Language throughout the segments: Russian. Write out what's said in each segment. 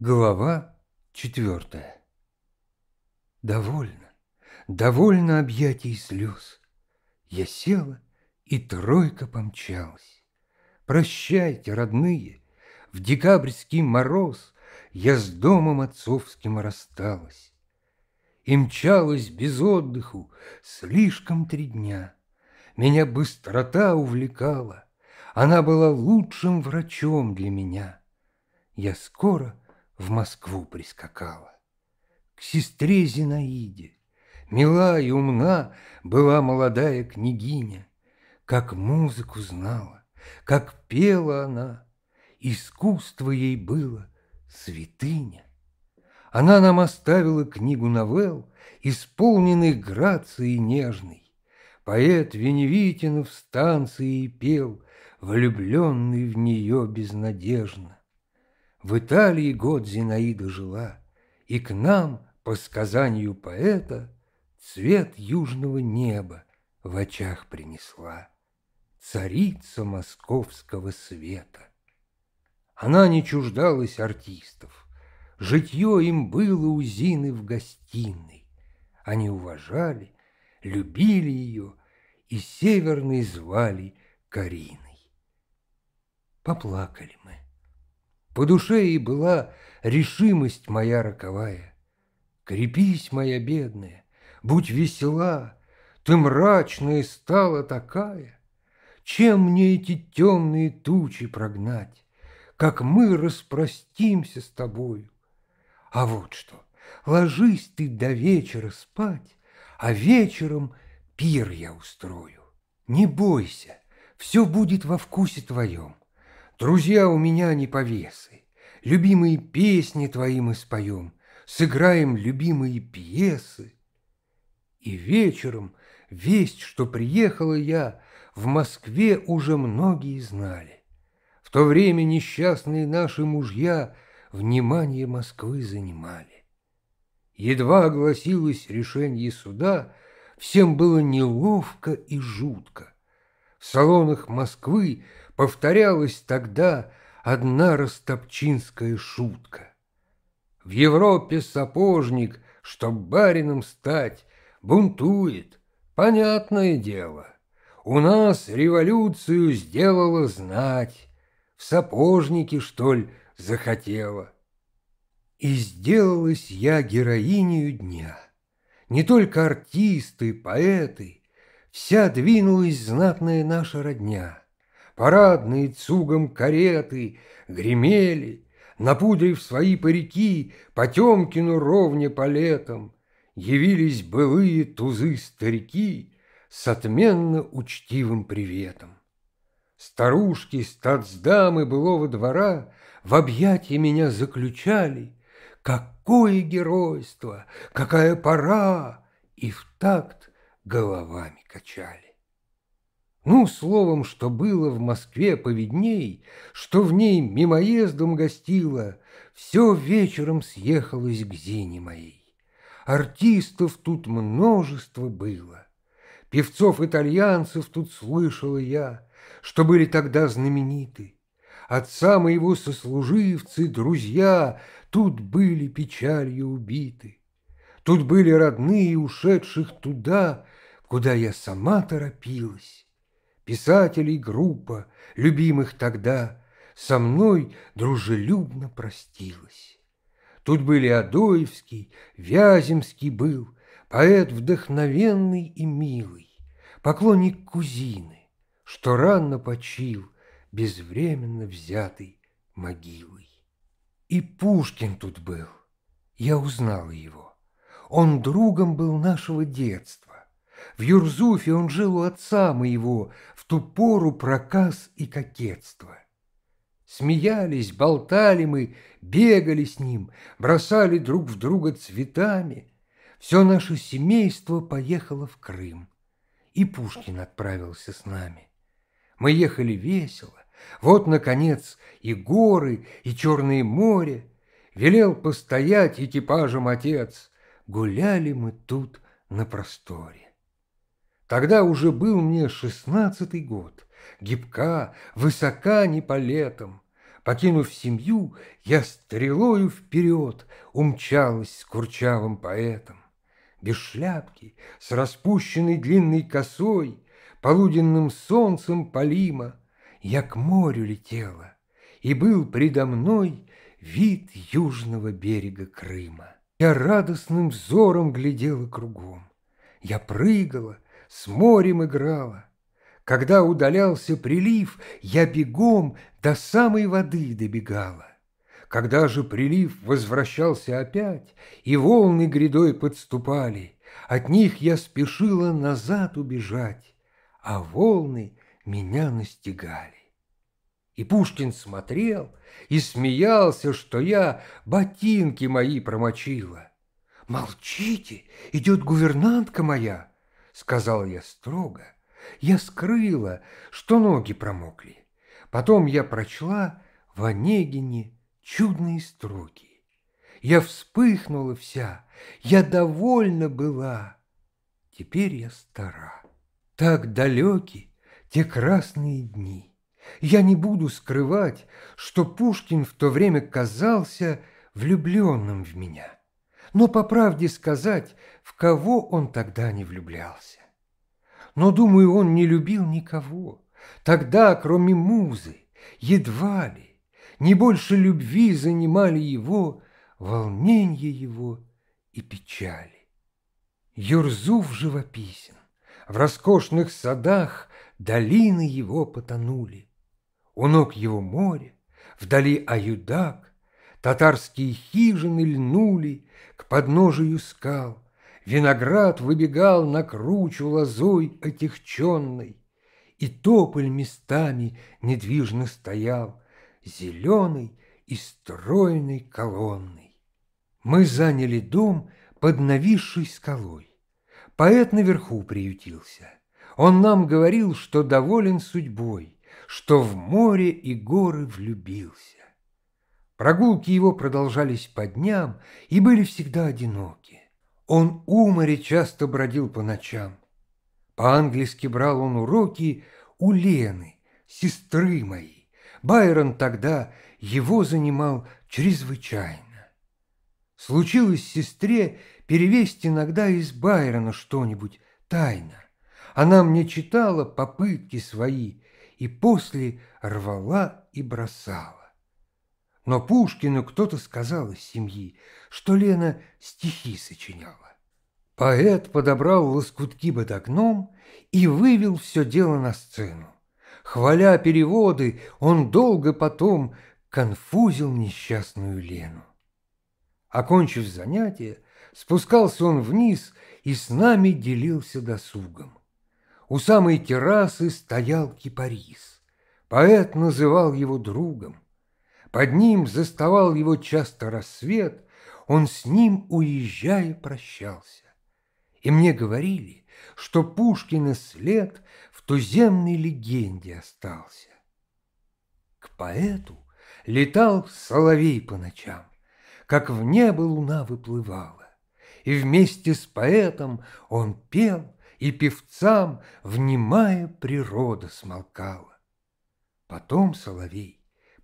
Глава четвертая Довольно, довольно объятий слез. Я села, и тройка помчалась. Прощайте, родные, в декабрьский мороз Я с домом отцовским рассталась. И мчалась без отдыху слишком три дня. Меня быстрота увлекала, Она была лучшим врачом для меня. Я скоро в Москву прискакала. К сестре Зинаиде, мила и умна была молодая княгиня, как музыку знала, как пела она, искусство ей было святыня. Она нам оставила книгу новелл, исполненных грацией нежной. Поэт Веневитинов станции пел, влюбленный в нее безнадежно. В Италии год Зинаида жила, и к нам, по сказанию поэта, цвет южного неба в очах принесла царица московского света. Она не чуждалась артистов, житье им было у Зины в гостиной. Они уважали, любили ее и северной звали Кариной. Поплакали мы. По душе и была решимость моя роковая. Крепись, моя бедная, будь весела, Ты мрачная стала такая. Чем мне эти темные тучи прогнать, Как мы распростимся с тобою? А вот что, ложись ты до вечера спать, А вечером пир я устрою. Не бойся, все будет во вкусе твоем. Друзья у меня не повесы, Любимые песни твои мы споем, Сыграем любимые пьесы. И вечером весть, что приехала я, В Москве уже многие знали. В то время несчастные наши мужья Внимание Москвы занимали. Едва огласилось решение суда, Всем было неловко и жутко. В салонах Москвы повторялась тогда одна растопчинская шутка. В Европе сапожник, чтоб барином стать, бунтует, понятное дело. У нас революцию сделала знать, в сапожнике, что ли, захотела. И сделалась я героинею дня. Не только артисты, поэты, вся двинулась знатная наша родня. Парадные цугом кареты гремели, Напудрив свои парики Потемкину ровне по летам, Явились былые тузы-старики С отменно учтивым приветом. Старушки, статсдамы былого двора В объятия меня заключали. Какое геройство, какая пора! И в такт головами качали. Ну, словом, что было в Москве поведней, Что в ней мимоездом гостила, Все вечером съехалось к Зине моей. Артистов тут множество было. Певцов-итальянцев тут слышала я, Что были тогда знамениты. Отца моего сослуживцы, друзья, Тут были печалью убиты. Тут были родные, ушедших туда, Куда я сама торопилась писателей группа, любимых тогда, со мной дружелюбно простилась. Тут были Адоевский, Вяземский был, поэт вдохновенный и милый, поклонник кузины, что рано почил, безвременно взятый могилой. И Пушкин тут был, я узнала его. Он другом был нашего детства. В Юрзуфе он жил у отца моего, ту пору проказ и кокетство. Смеялись, болтали мы, бегали с ним, бросали друг в друга цветами. Все наше семейство поехало в Крым, и Пушкин отправился с нами. Мы ехали весело, вот, наконец, и горы, и Черное море. Велел постоять экипажем отец, гуляли мы тут на просторе. Тогда уже был мне шестнадцатый год, гибка, высока не по летам. Покинув семью, я стрелою вперед Умчалась с курчавым поэтом. Без шляпки, с распущенной длинной косой, Полуденным солнцем полима, Я к морю летела, и был предо мной Вид южного берега Крыма. Я радостным взором глядела кругом. Я прыгала, с морем играла. Когда удалялся прилив, я бегом до самой воды добегала. Когда же прилив возвращался опять, и волны грядой подступали, от них я спешила назад убежать, а волны меня настигали. И Пушкин смотрел и смеялся, что я ботинки мои промочила. «Молчите, идет гувернантка моя», — сказал я строго. Я скрыла, что ноги промокли. Потом я прочла в Онегине чудные строки. Я вспыхнула вся, я довольна была. Теперь я стара. Так далеки те красные дни. Я не буду скрывать, что Пушкин в то время казался влюбленным в меня. Но, по правде сказать, в кого он тогда не влюблялся. Но, думаю, он не любил никого. Тогда, кроме музы, едва ли, не больше любви занимали его волнение его и печали. Юрзуф живописен, в роскошных садах долины его потонули. У ног его море, вдали Аюдак, татарские хижины льнули к подножию скал, Виноград выбегал на кручу лозой отягченной, И тополь местами недвижно стоял, Зеленый и стройной колонной. Мы заняли дом под нависшей скалой. Поэт наверху приютился. Он нам говорил, что доволен судьбой, Что в море и горы влюбился. Прогулки его продолжались по дням И были всегда одиноки. Он у часто бродил по ночам. По-английски брал он уроки у Лены, сестры моей. Байрон тогда его занимал чрезвычайно. Случилось сестре перевесть иногда из Байрона что-нибудь тайно. Она мне читала попытки свои и после рвала и бросала. Но Пушкину кто-то сказал из семьи, что Лена стихи сочиняла. Поэт подобрал лоскутки под окном и вывел все дело на сцену. Хваля переводы, он долго потом конфузил несчастную Лену. Окончив занятие, спускался он вниз и с нами делился досугом. У самой террасы стоял кипарис. Поэт называл его другом. Под ним заставал его часто рассвет, он с ним, уезжая, прощался. И мне говорили, что Пушкина след в туземной легенде остался. К поэту летал соловей по ночам, как в небо луна выплывала, и вместе с поэтом он пел, и певцам, внимая, природа смолкала. Потом соловей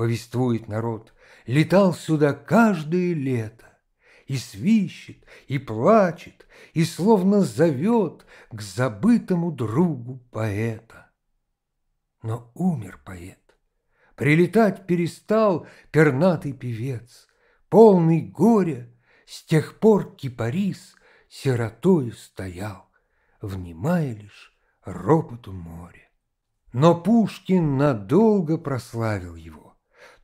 повествует народ, летал сюда каждое лето и свищет, и плачет, и словно зовет к забытому другу поэта. Но умер поэт, прилетать перестал пернатый певец, полный горя, с тех пор кипарис сиротою стоял, внимая лишь ропоту моря. Но Пушкин надолго прославил его.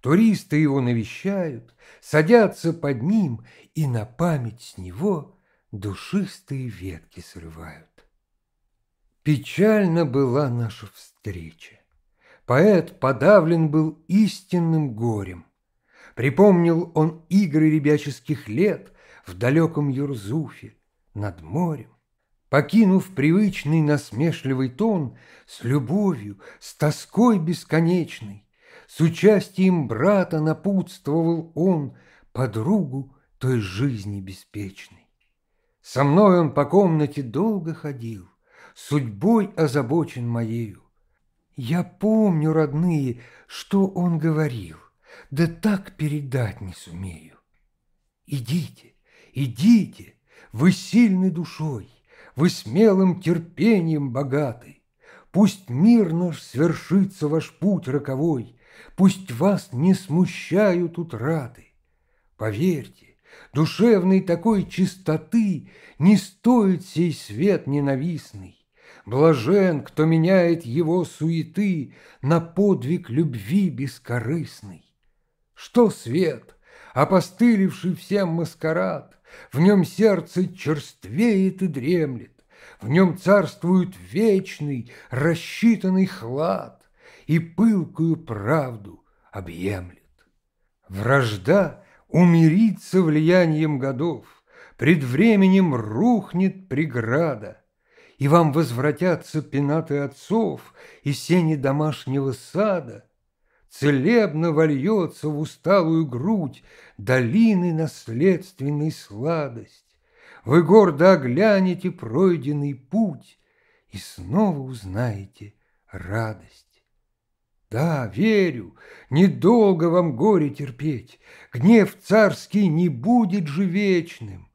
Туристы его навещают, садятся под ним и на память с него душистые ветки срывают. Печальна была наша встреча. Поэт подавлен был истинным горем. Припомнил он игры ребяческих лет в далеком Юрзуфе над морем. Покинув привычный насмешливый тон, с любовью, с тоской бесконечной, с участием брата напутствовал он подругу той жизни беспечной. Со мной он по комнате долго ходил, Судьбой озабочен моею. Я помню, родные, что он говорил. да так передать не сумею. Идите, идите, вы сильны душой, вы смелым терпением богаты. Пусть мир наш свершится ваш путь роковой, Пусть вас не смущают утраты. Поверьте, душевной такой чистоты Не стоит сей свет ненавистный. Блажен, кто меняет его суеты На подвиг любви бескорыстный. Что свет, опостылевший всем маскарад, В нем сердце черствеет и дремлет, В нем царствует вечный, рассчитанный хлад, И пылкую правду объемлет. Вражда умирится влиянием годов, Пред временем рухнет преграда, И вам возвратятся пенаты отцов И сени домашнего сада, Целебно вольется в усталую грудь Долины наследственной сладость. Вы гордо оглянете пройденный путь И снова узнаете радость. Да, верю, недолго вам горе терпеть, Гнев царский не будет же вечным.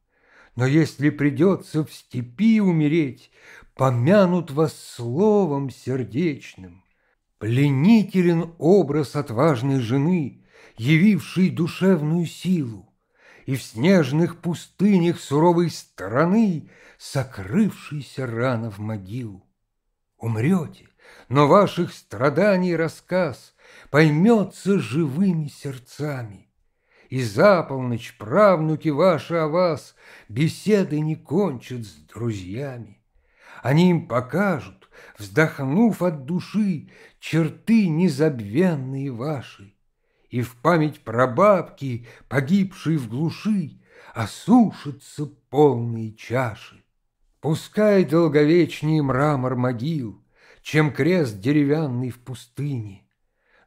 Но если придется в степи умереть, Помянут вас словом сердечным. Пленителен образ отважной жены, Явившей душевную силу, И в снежных пустынях суровой страны Сокрывшейся рано в могилу. Умрете, но ваших страданий рассказ Поймется живыми сердцами. И за полночь правнуки ваши о вас Беседы не кончат с друзьями. Они им покажут, вздохнув от души, Черты незабвенные ваши. И в память прабабки, погибшей в глуши, Осушатся полные чаши. Пускай долговечнее мрамор могил, чем крест деревянный в пустыне.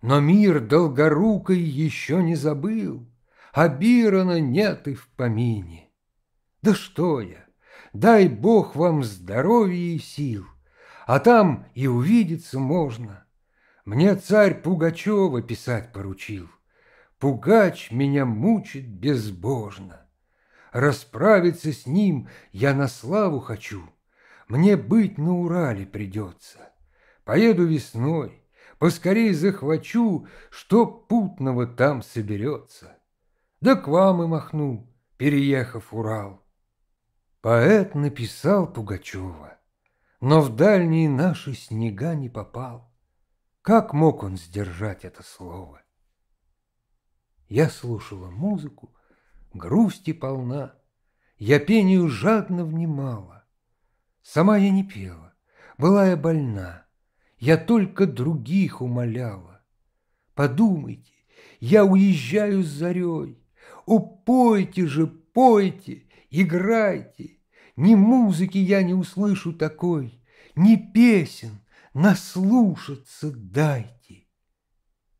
Но мир долгорукой еще не забыл, а Бирона нет и в помине. Да что я, дай Бог вам здоровья и сил, а там и увидеться можно. Мне царь Пугачева писать поручил. Пугач меня мучит безбожно. Расправиться с ним я на славу хочу, Мне быть на Урале придется. Поеду весной, поскорей захвачу, Что путного там соберется. Да к вам и махну, переехав Урал. Поэт написал Пугачева, Но в дальние наши снега не попал. Как мог он сдержать это слово? Я слушала музыку, грусти полна, Я пению жадно внимала. Сама я не пела, была я больна, я только других умоляла. Подумайте, я уезжаю с зарей. О, пойте же, пойте, играйте. Ни музыки я не услышу такой, Ни песен наслушаться дайте.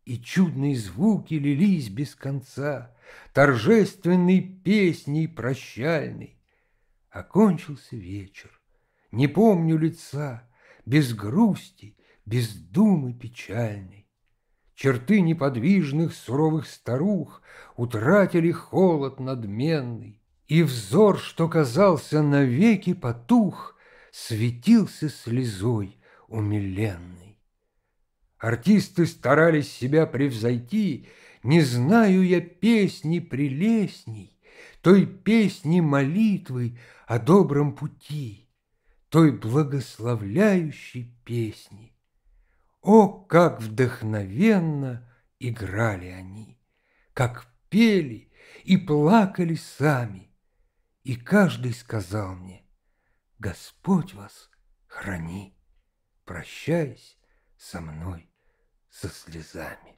И чудные звуки лились без конца, Торжественной песней прощальной. Окончился вечер, не помню лица, Без грусти без думы печальной. Черты неподвижных суровых старух Утратили холод надменный, И взор, что казался навеки потух, Светился слезой умиленной. Артисты старались себя превзойти, Не знаю я песни прелестней, Той песни молитвы о добром пути, Той благословляющей песни, о, как вдохновенно играли они, как пели и плакали сами. И каждый сказал мне, Господь вас храни, прощаясь со мной со слезами.